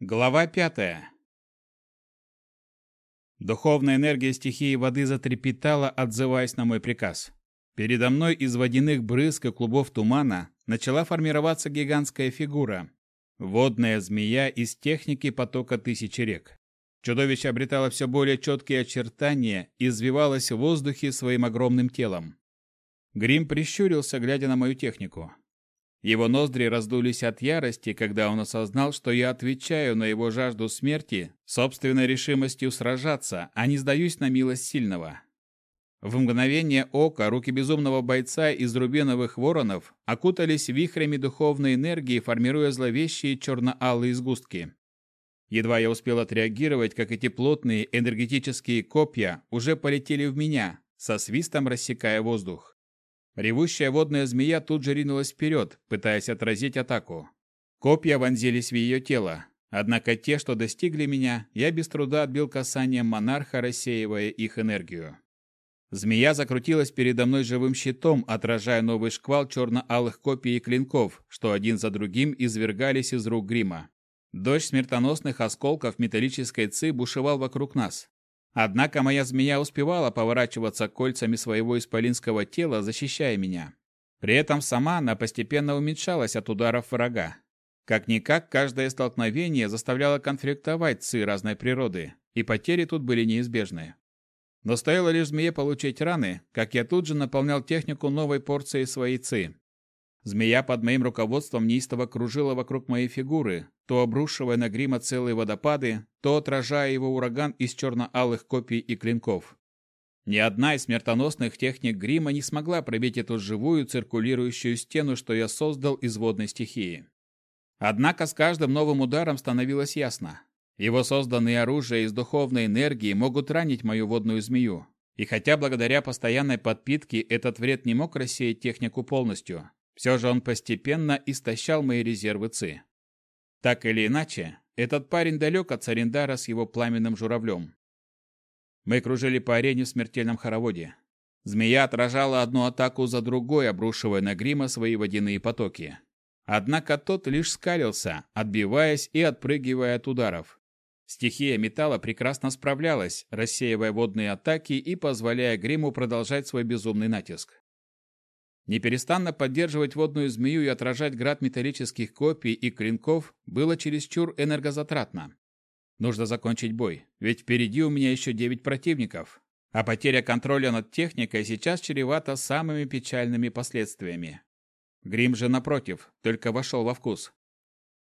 Глава пятая. Духовная энергия стихии воды затрепетала, отзываясь на мой приказ. Передо мной из водяных брызг и клубов тумана начала формироваться гигантская фигура. Водная змея из техники потока тысячи рек. Чудовище обретало все более четкие очертания и извивалось в воздухе своим огромным телом. Грим прищурился, глядя на мою технику. Его ноздри раздулись от ярости, когда он осознал, что я отвечаю на его жажду смерти собственной решимостью сражаться, а не сдаюсь на милость сильного. В мгновение ока руки безумного бойца из рубиновых воронов окутались вихрями духовной энергии, формируя зловещие черно-алые сгустки. Едва я успел отреагировать, как эти плотные энергетические копья уже полетели в меня, со свистом рассекая воздух. Ревущая водная змея тут же ринулась вперед, пытаясь отразить атаку. Копья вонзились в ее тело. Однако те, что достигли меня, я без труда отбил касанием монарха, рассеивая их энергию. Змея закрутилась передо мной живым щитом, отражая новый шквал черно-алых копий и клинков, что один за другим извергались из рук грима. Дождь смертоносных осколков металлической ци бушевал вокруг нас. Однако моя змея успевала поворачиваться кольцами своего исполинского тела, защищая меня. При этом сама она постепенно уменьшалась от ударов врага. Как-никак, каждое столкновение заставляло конфликтовать ци разной природы, и потери тут были неизбежны. Но стоило лишь змее получить раны, как я тут же наполнял технику новой порцией своей ци. Змея под моим руководством неистово кружила вокруг моей фигуры, то обрушивая на грима целые водопады, то отражая его ураган из черно-алых копий и клинков. Ни одна из смертоносных техник грима не смогла пробить эту живую циркулирующую стену, что я создал из водной стихии. Однако с каждым новым ударом становилось ясно. Его созданные оружия из духовной энергии могут ранить мою водную змею. И хотя благодаря постоянной подпитке этот вред не мог рассеять технику полностью, все же он постепенно истощал мои резервы ЦИ. Так или иначе, этот парень далек от Царендара с его пламенным журавлем. Мы кружили по арене в смертельном хороводе. Змея отражала одну атаку за другой, обрушивая на грима свои водяные потоки. Однако тот лишь скалился, отбиваясь и отпрыгивая от ударов. Стихия металла прекрасно справлялась, рассеивая водные атаки и позволяя гриму продолжать свой безумный натиск. Неперестанно поддерживать водную змею и отражать град металлических копий и клинков было чересчур энергозатратно. Нужно закончить бой, ведь впереди у меня еще девять противников, а потеря контроля над техникой сейчас чревата самыми печальными последствиями. Грим же, напротив, только вошел во вкус.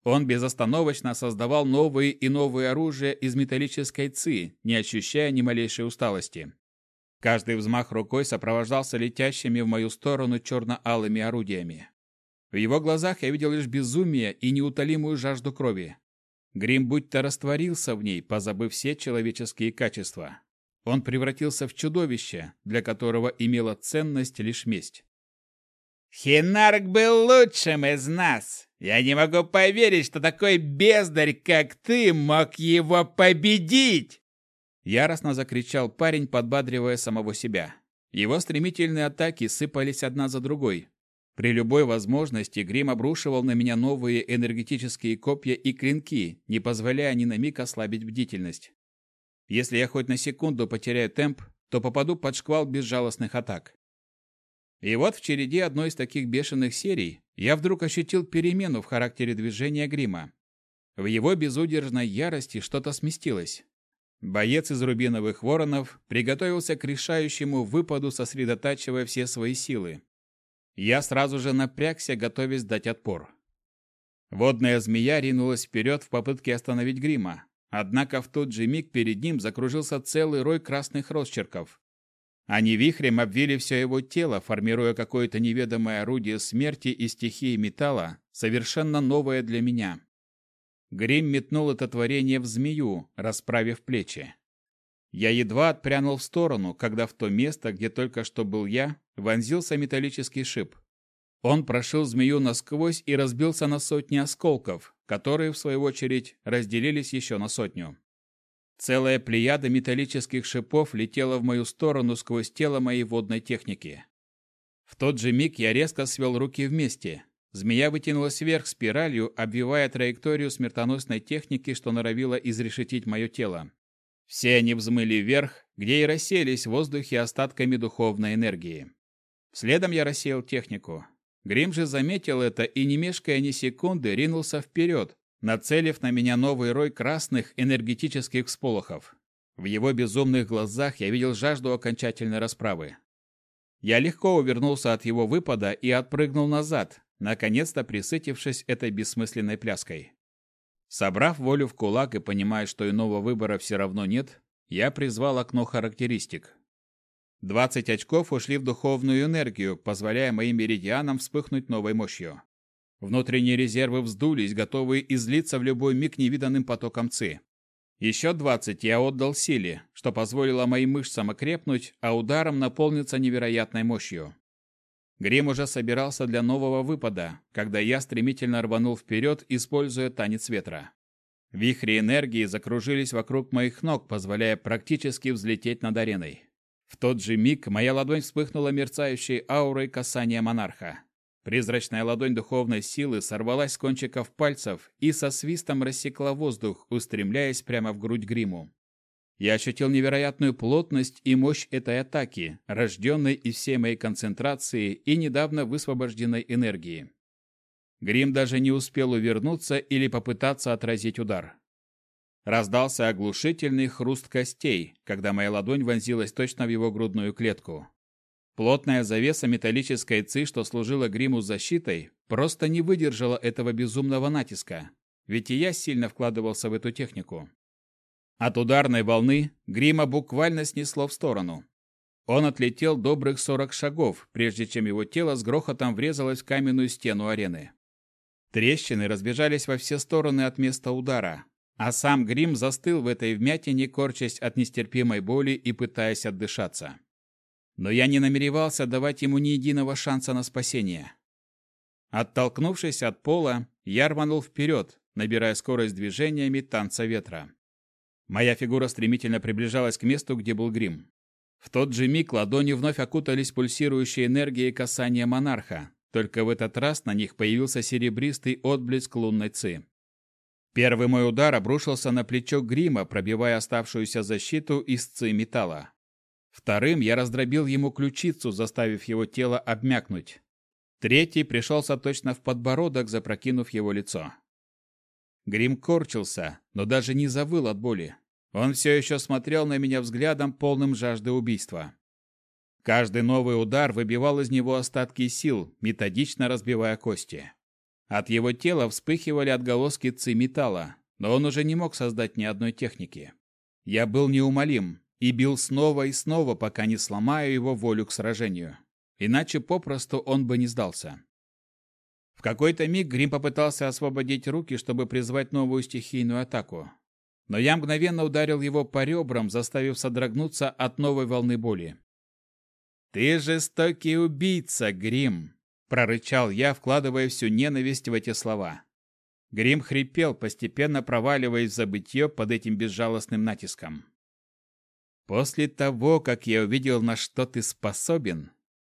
Он безостановочно создавал новые и новые оружия из металлической ци, не ощущая ни малейшей усталости. Каждый взмах рукой сопровождался летящими в мою сторону черно-алыми орудиями. В его глазах я видел лишь безумие и неутолимую жажду крови. Грим будто растворился в ней, позабыв все человеческие качества. Он превратился в чудовище, для которого имела ценность лишь месть. «Хинарк был лучшим из нас! Я не могу поверить, что такой бездарь, как ты, мог его победить!» Яростно закричал парень, подбадривая самого себя. Его стремительные атаки сыпались одна за другой. При любой возможности Грим обрушивал на меня новые энергетические копья и клинки, не позволяя ни на миг ослабить бдительность. Если я хоть на секунду потеряю темп, то попаду под шквал безжалостных атак. И вот в череде одной из таких бешеных серий я вдруг ощутил перемену в характере движения Грима. В его безудержной ярости что-то сместилось. Боец из рубиновых воронов приготовился к решающему выпаду, сосредотачивая все свои силы. Я сразу же напрягся, готовясь дать отпор. Водная змея ринулась вперед в попытке остановить грима, однако в тот же миг перед ним закружился целый рой красных росчерков. Они вихрем обвили все его тело, формируя какое-то неведомое орудие смерти и стихии металла, совершенно новое для меня. Грим метнул это творение в змею, расправив плечи. Я едва отпрянул в сторону, когда в то место, где только что был я, вонзился металлический шип. Он прошил змею насквозь и разбился на сотни осколков, которые, в свою очередь, разделились еще на сотню. Целая плеяда металлических шипов летела в мою сторону сквозь тело моей водной техники. В тот же миг я резко свел руки вместе. Змея вытянулась вверх спиралью, обвивая траекторию смертоносной техники, что норовила изрешетить мое тело. Все они взмыли вверх, где и расселись в воздухе остатками духовной энергии. Следом я рассеял технику. Грим же заметил это и, не мешкая ни секунды, ринулся вперед, нацелив на меня новый рой красных энергетических всполохов. В его безумных глазах я видел жажду окончательной расправы. Я легко увернулся от его выпада и отпрыгнул назад, наконец-то присытившись этой бессмысленной пляской. Собрав волю в кулак и понимая, что иного выбора все равно нет, я призвал окно характеристик. 20 очков ушли в духовную энергию, позволяя моим меридианам вспыхнуть новой мощью. Внутренние резервы вздулись, готовые излиться в любой миг невиданным потоком ЦИ. Еще 20 я отдал силе, что позволило моим мышцам окрепнуть, а ударом наполниться невероятной мощью. Грим уже собирался для нового выпада, когда я стремительно рванул вперед, используя танец ветра. Вихри энергии закружились вокруг моих ног, позволяя практически взлететь над ареной. В тот же миг моя ладонь вспыхнула мерцающей аурой касания монарха. Призрачная ладонь духовной силы сорвалась с кончиков пальцев и со свистом рассекла воздух, устремляясь прямо в грудь гриму. Я ощутил невероятную плотность и мощь этой атаки, рожденной из всей моей концентрации и недавно высвобожденной энергии. Грим даже не успел увернуться или попытаться отразить удар. Раздался оглушительный хруст костей, когда моя ладонь вонзилась точно в его грудную клетку. Плотная завеса металлической ци, что служила гриму защитой, просто не выдержала этого безумного натиска, ведь и я сильно вкладывался в эту технику. От ударной волны грима буквально снесло в сторону. Он отлетел добрых сорок шагов, прежде чем его тело с грохотом врезалось в каменную стену арены. Трещины разбежались во все стороны от места удара, а сам грим застыл в этой вмятине, корчась от нестерпимой боли и пытаясь отдышаться. Но я не намеревался давать ему ни единого шанса на спасение. Оттолкнувшись от пола, я рванул вперед, набирая скорость движениями танца ветра. Моя фигура стремительно приближалась к месту, где был грим. В тот же миг ладони вновь окутались пульсирующей энергией касания монарха, только в этот раз на них появился серебристый отблеск лунной ци. Первый мой удар обрушился на плечо грима, пробивая оставшуюся защиту из ци металла. Вторым я раздробил ему ключицу, заставив его тело обмякнуть. Третий пришелся точно в подбородок, запрокинув его лицо. Грим корчился, но даже не завыл от боли. Он все еще смотрел на меня взглядом, полным жажды убийства. Каждый новый удар выбивал из него остатки сил, методично разбивая кости. От его тела вспыхивали отголоски ци металла, но он уже не мог создать ни одной техники. Я был неумолим и бил снова и снова, пока не сломаю его волю к сражению. Иначе попросту он бы не сдался. Какой-то миг Грим попытался освободить руки, чтобы призвать новую стихийную атаку. Но я мгновенно ударил его по ребрам, заставив содрогнуться от новой волны боли. «Ты жестокий убийца, Грим!» – прорычал я, вкладывая всю ненависть в эти слова. Грим хрипел, постепенно проваливаясь в забытье под этим безжалостным натиском. «После того, как я увидел, на что ты способен,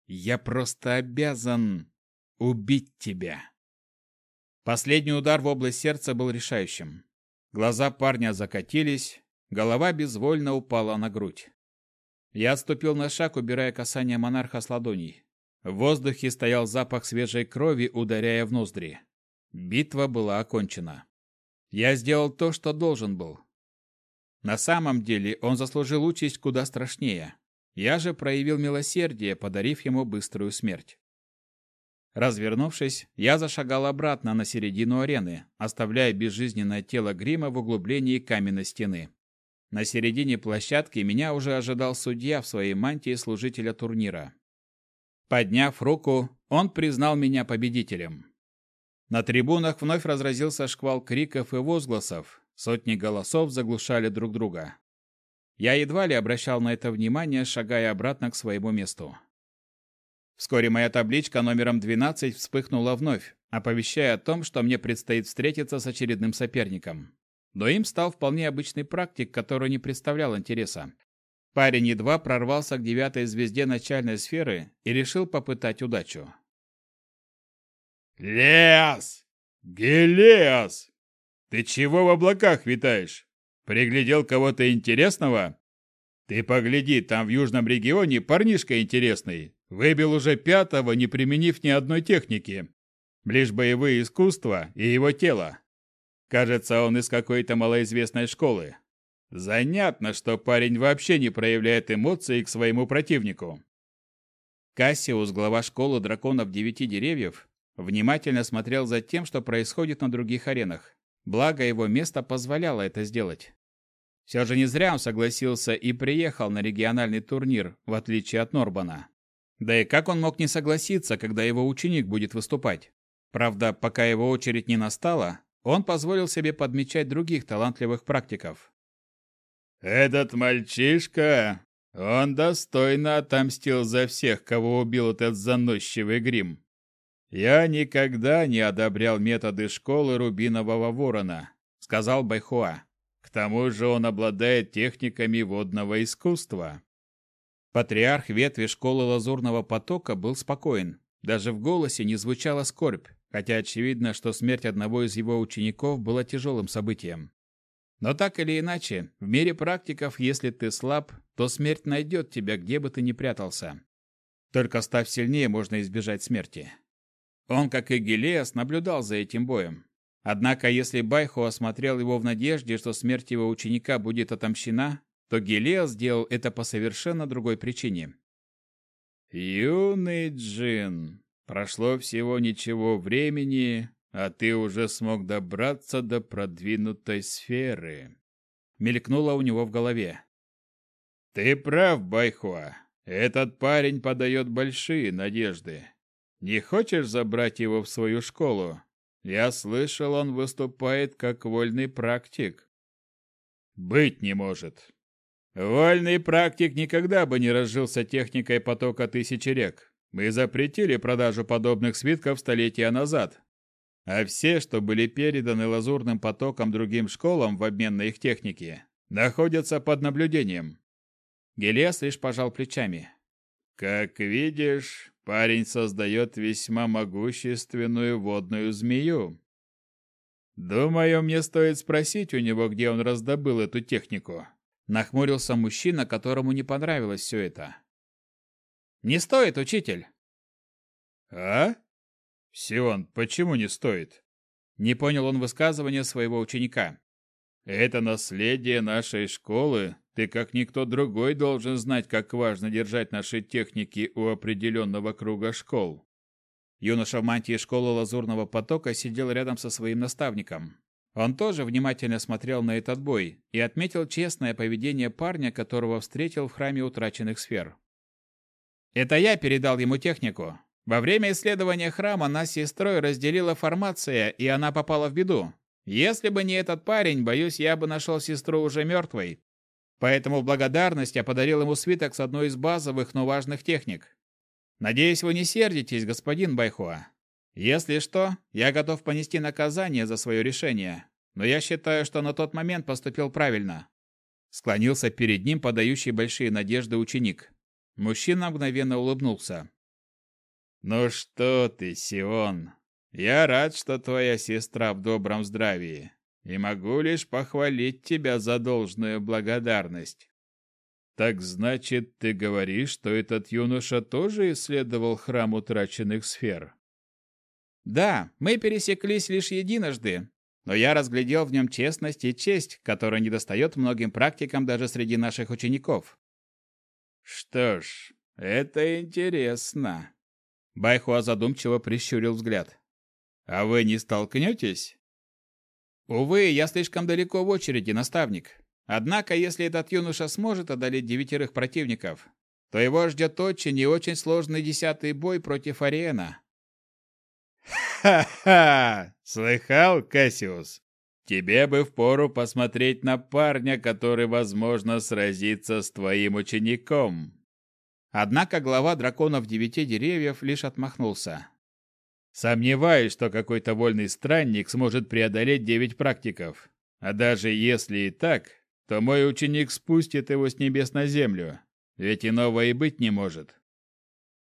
я просто обязан...» убить тебя. Последний удар в область сердца был решающим. Глаза парня закатились, голова безвольно упала на грудь. Я отступил на шаг, убирая касание монарха с ладоней. В воздухе стоял запах свежей крови, ударяя в ноздри. Битва была окончена. Я сделал то, что должен был. На самом деле он заслужил участь куда страшнее. Я же проявил милосердие, подарив ему быструю смерть. Развернувшись, я зашагал обратно на середину арены, оставляя безжизненное тело грима в углублении каменной стены. На середине площадки меня уже ожидал судья в своей мантии служителя турнира. Подняв руку, он признал меня победителем. На трибунах вновь разразился шквал криков и возгласов, сотни голосов заглушали друг друга. Я едва ли обращал на это внимание, шагая обратно к своему месту. Вскоре моя табличка номером 12 вспыхнула вновь, оповещая о том, что мне предстоит встретиться с очередным соперником. Но им стал вполне обычный практик, который не представлял интереса. Парень едва прорвался к девятой звезде начальной сферы и решил попытать удачу. «Лес! Гелиас! Ты чего в облаках витаешь? Приглядел кого-то интересного? Ты погляди, там в южном регионе парнишка интересный. Выбил уже пятого, не применив ни одной техники. Лишь боевые искусства и его тело. Кажется, он из какой-то малоизвестной школы. Занятно, что парень вообще не проявляет эмоций к своему противнику. Кассиус, глава школы драконов девяти деревьев, внимательно смотрел за тем, что происходит на других аренах. Благо, его место позволяло это сделать. Все же не зря он согласился и приехал на региональный турнир, в отличие от Норбана. Да и как он мог не согласиться, когда его ученик будет выступать? Правда, пока его очередь не настала, он позволил себе подмечать других талантливых практиков. «Этот мальчишка, он достойно отомстил за всех, кого убил этот заносчивый грим. «Я никогда не одобрял методы школы Рубинового Ворона», — сказал Байхуа. «К тому же он обладает техниками водного искусства». Патриарх ветви школы Лазурного потока был спокоен. Даже в голосе не звучала скорбь, хотя очевидно, что смерть одного из его учеников была тяжелым событием. Но так или иначе, в мире практиков, если ты слаб, то смерть найдет тебя, где бы ты ни прятался. Только став сильнее, можно избежать смерти. Он, как и Гелиас, наблюдал за этим боем. Однако, если Байхо осмотрел его в надежде, что смерть его ученика будет отомщена, то Гелиас сделал это по совершенно другой причине. «Юный Джин, прошло всего ничего времени, а ты уже смог добраться до продвинутой сферы», — мелькнуло у него в голове. «Ты прав, Байхуа. Этот парень подает большие надежды. Не хочешь забрать его в свою школу? Я слышал, он выступает как вольный практик. Быть не может. Вольный практик никогда бы не разжился техникой потока тысячи рек. Мы запретили продажу подобных свитков столетия назад. А все, что были переданы лазурным потоком другим школам в обмен на их техники, находятся под наблюдением. Гелиас лишь пожал плечами. Как видишь, парень создает весьма могущественную водную змею. Думаю, мне стоит спросить у него, где он раздобыл эту технику. Нахмурился мужчина, которому не понравилось все это. Не стоит, учитель. А? Сион, почему не стоит? Не понял он высказывания своего ученика. Это наследие нашей школы, ты, как никто другой, должен знать, как важно держать наши техники у определенного круга школ. Юноша в мантии школы Лазурного потока сидел рядом со своим наставником. Он тоже внимательно смотрел на этот бой и отметил честное поведение парня, которого встретил в храме утраченных сфер. «Это я передал ему технику. Во время исследования храма нас с сестрой разделила формация, и она попала в беду. Если бы не этот парень, боюсь, я бы нашел сестру уже мертвой. Поэтому в благодарность я подарил ему свиток с одной из базовых, но важных техник. Надеюсь, вы не сердитесь, господин Байхуа. Если что, я готов понести наказание за свое решение, но я считаю, что на тот момент поступил правильно. Склонился перед ним подающий большие надежды ученик. Мужчина мгновенно улыбнулся. «Ну что ты, Сион, я рад, что твоя сестра в добром здравии и могу лишь похвалить тебя за должную благодарность. Так значит, ты говоришь, что этот юноша тоже исследовал храм утраченных сфер? Да, мы пересеклись лишь единожды, но я разглядел в нем честность и честь, которая недостает многим практикам даже среди наших учеников. Что ж, это интересно. Байхуа задумчиво прищурил взгляд. А вы не столкнетесь? Увы, я слишком далеко в очереди, наставник. Однако, если этот юноша сможет одолеть девятерых противников, то его ждет очень и очень сложный десятый бой против Ариена. «Ха-ха! Слыхал, Кассиус? Тебе бы впору посмотреть на парня, который, возможно, сразится с твоим учеником». Однако глава драконов девяти деревьев лишь отмахнулся. Сомневаюсь, что какой-то вольный странник сможет преодолеть девять практиков. А даже если и так, то мой ученик спустит его с небес на землю, ведь иного и быть не может.